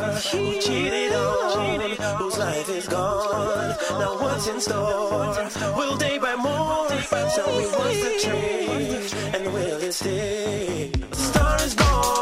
who cheated on, whose life is gone. Now what's in store? Will they buy more? Tell me what's the trade, and will it stay? A star is born.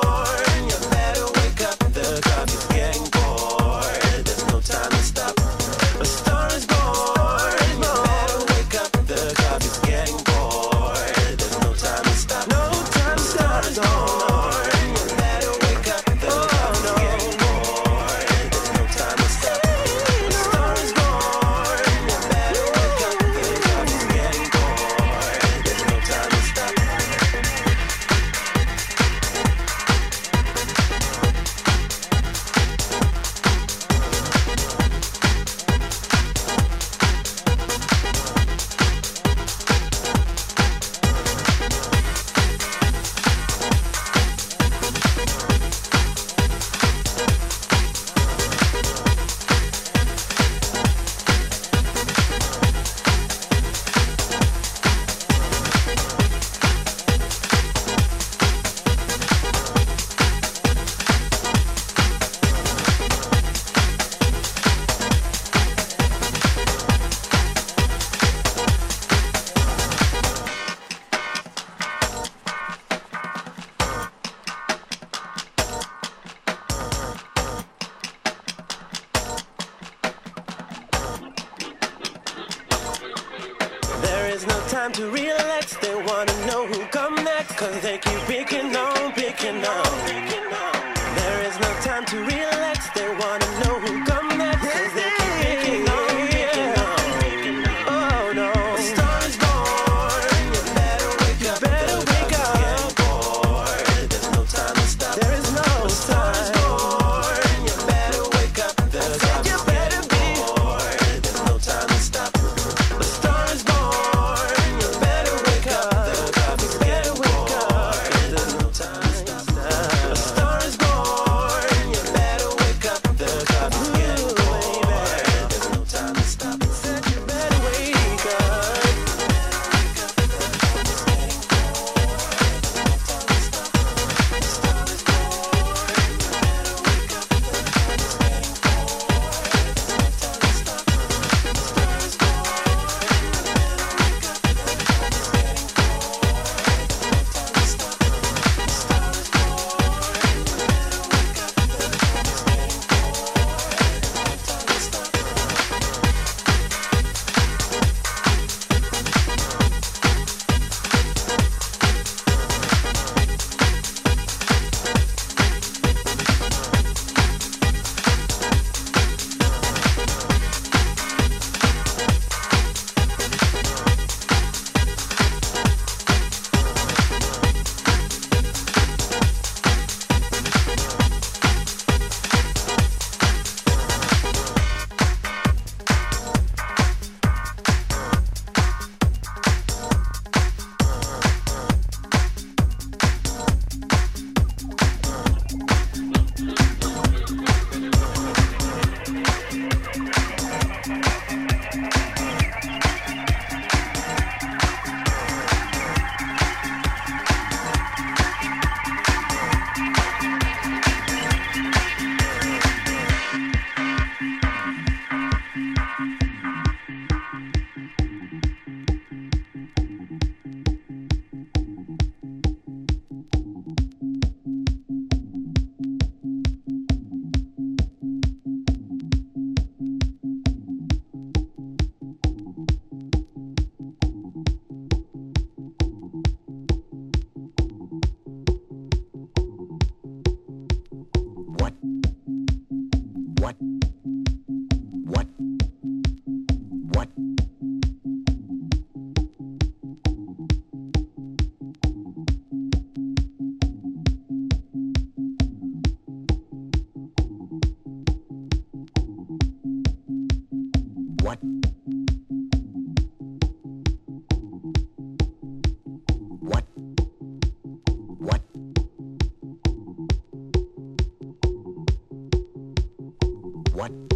what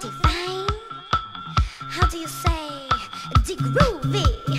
divine? How do you say? Dig groovy.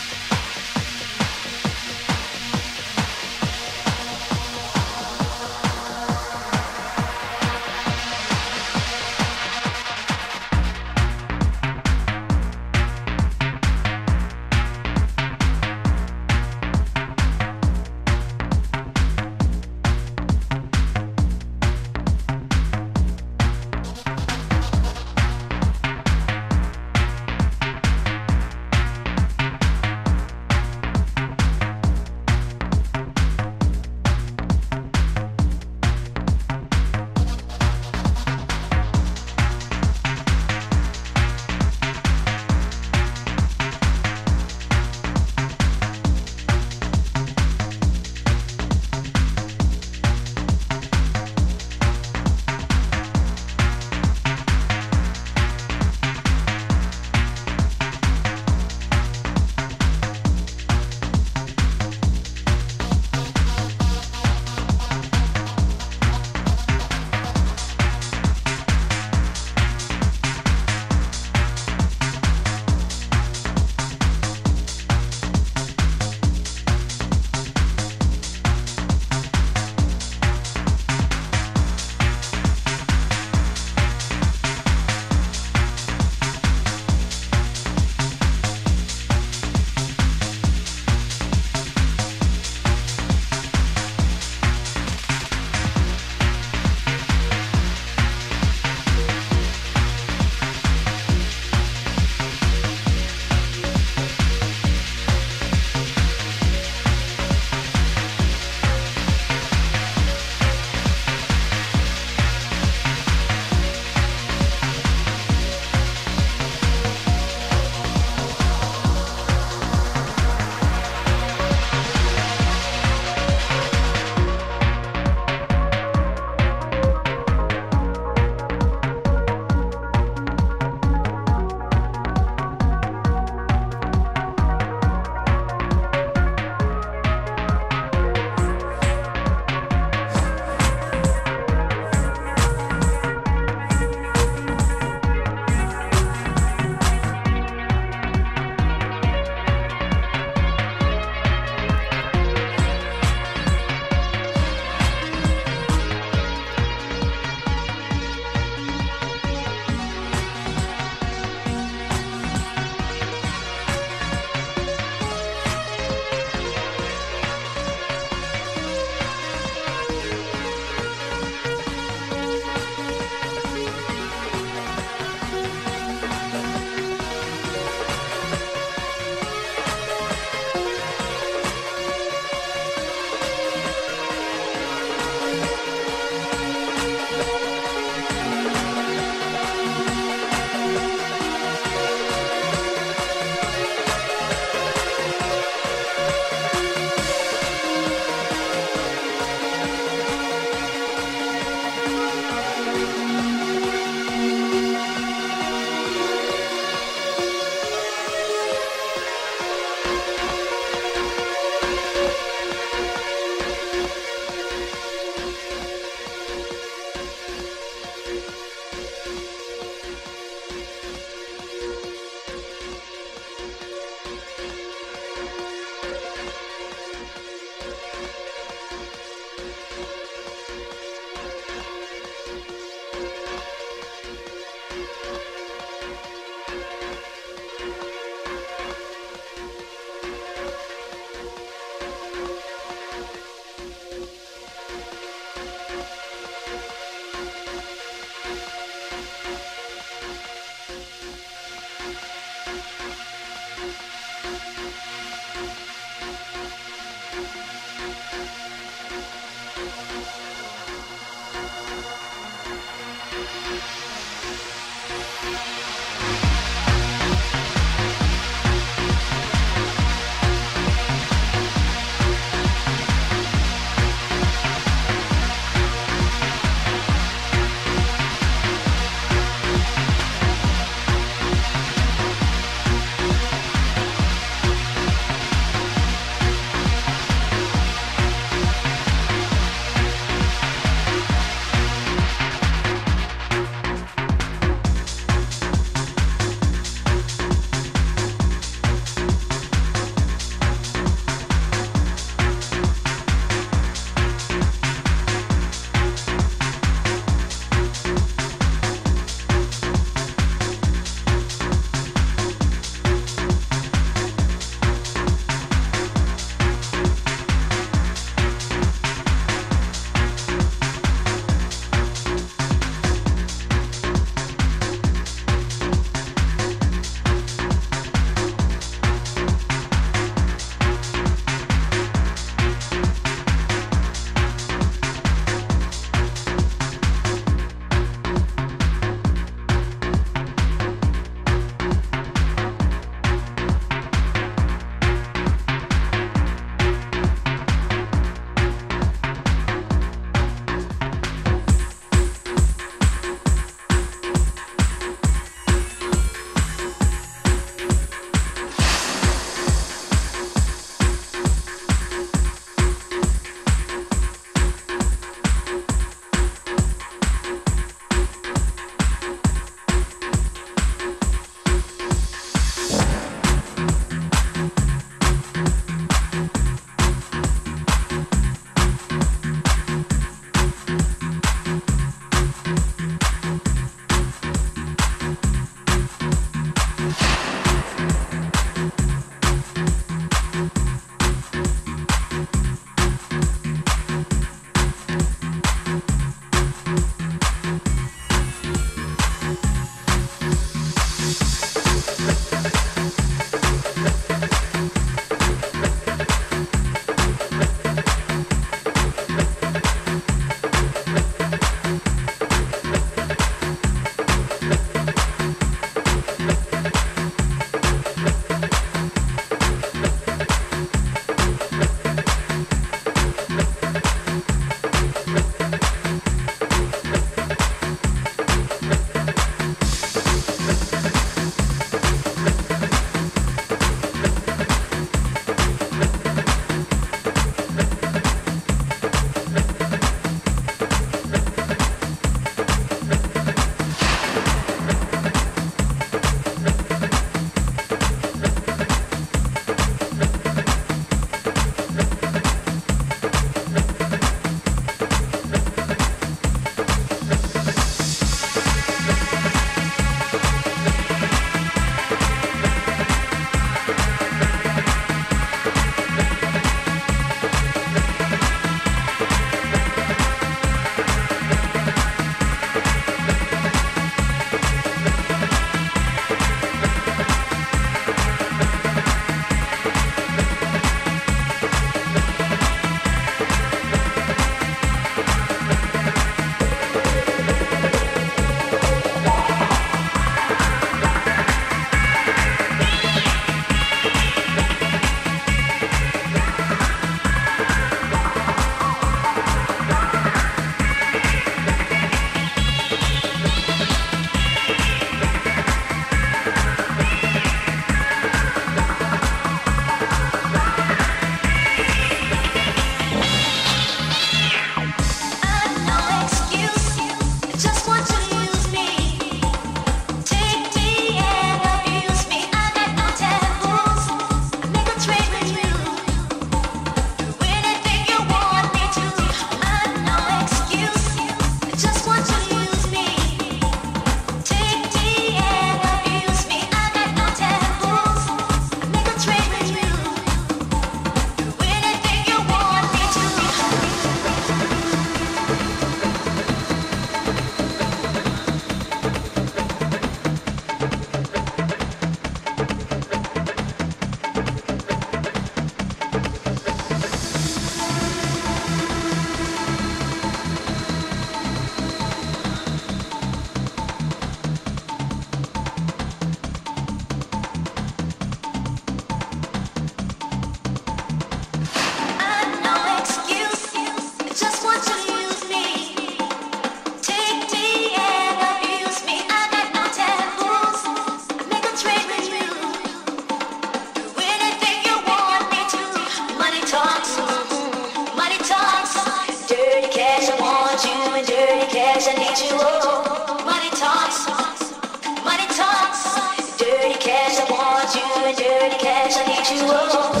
whoa.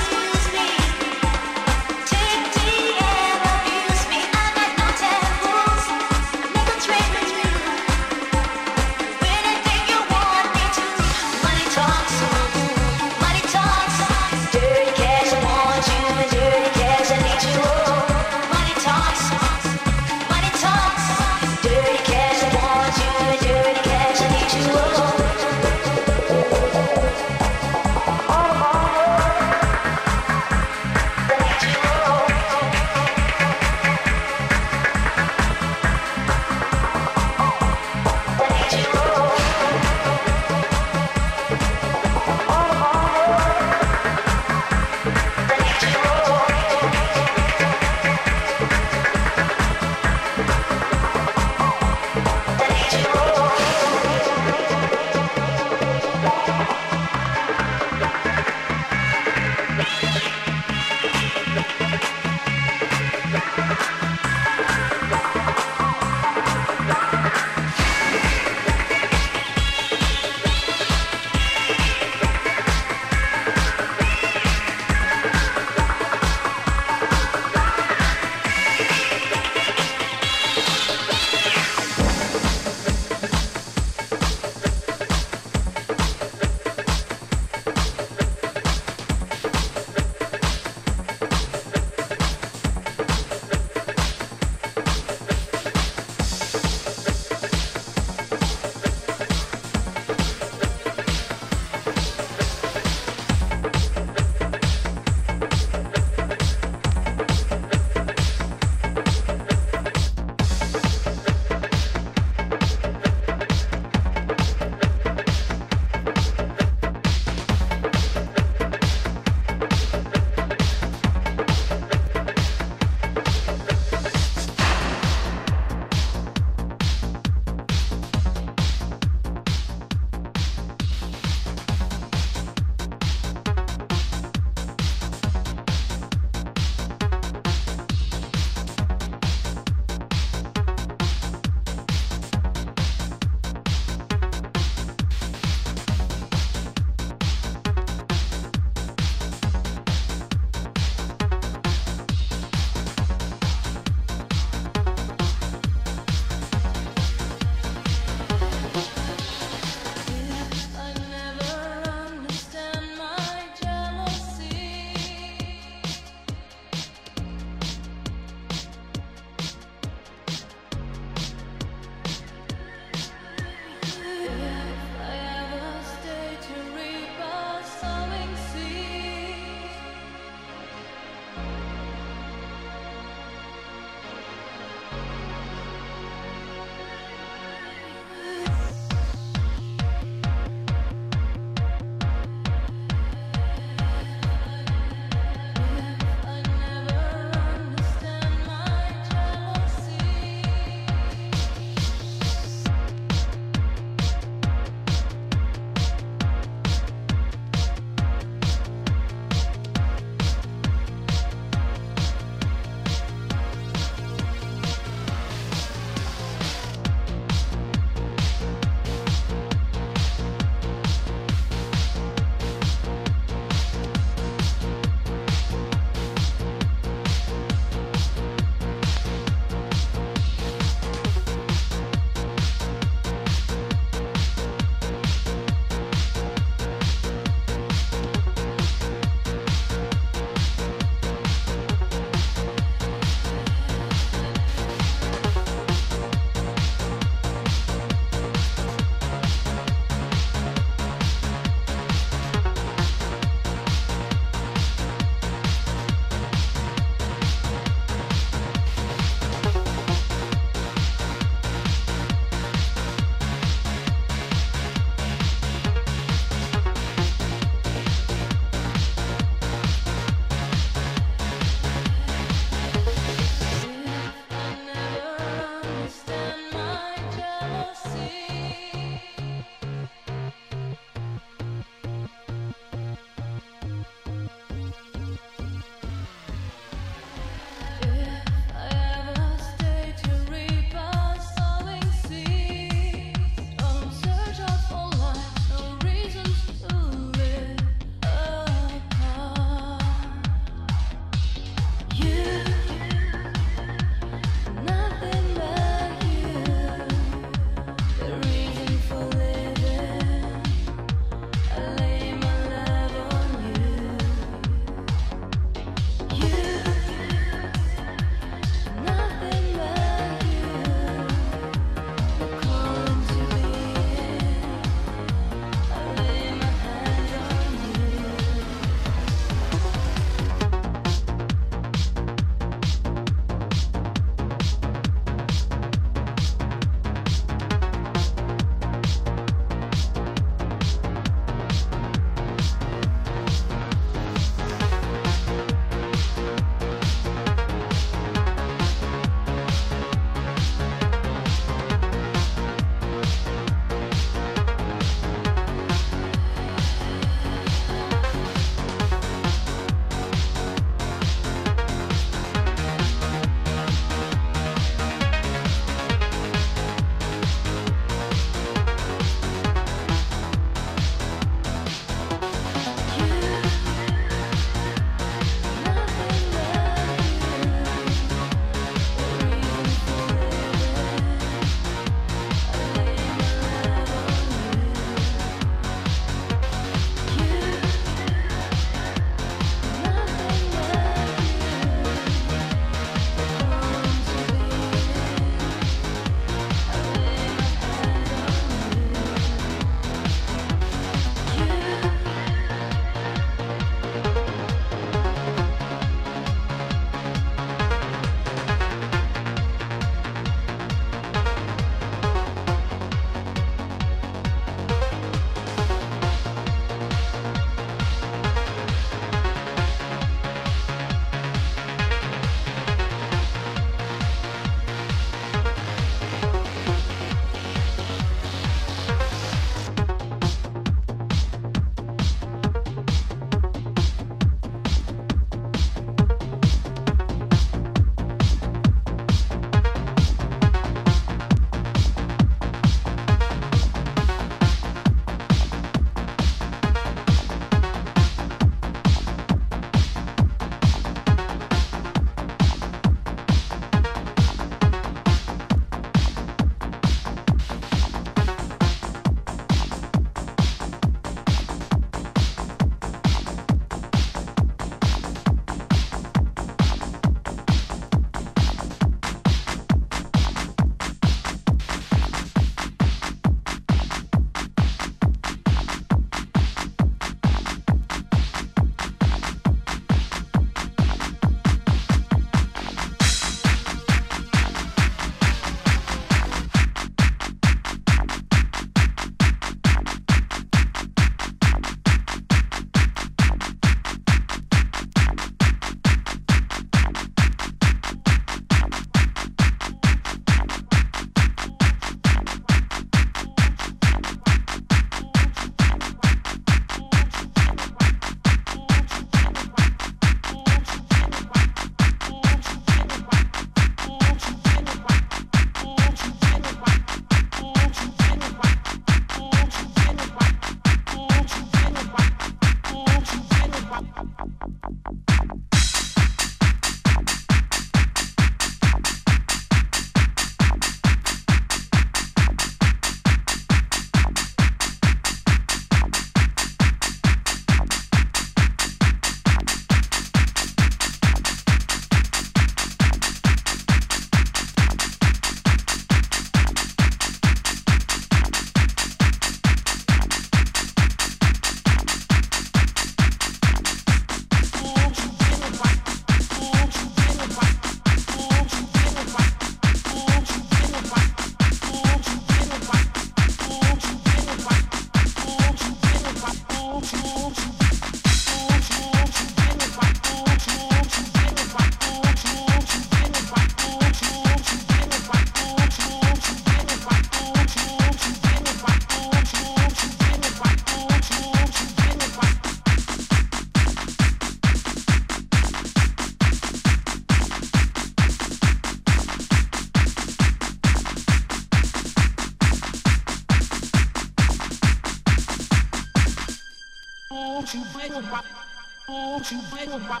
you break my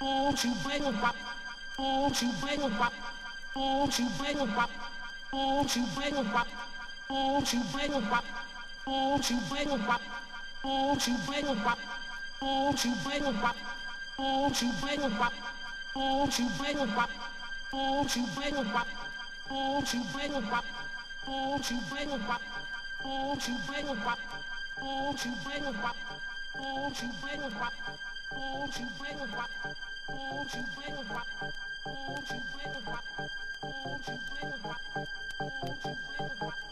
Don't you break my Don't you break my Don't you break my Don't you break my Don't you break my Don't you break my Don't you break my Don't you break my Don't you break my Don't you break my Don't you break my Don't you break my Don't you break my Don't you break my Don't you break my Won't you bring it back? Thank you.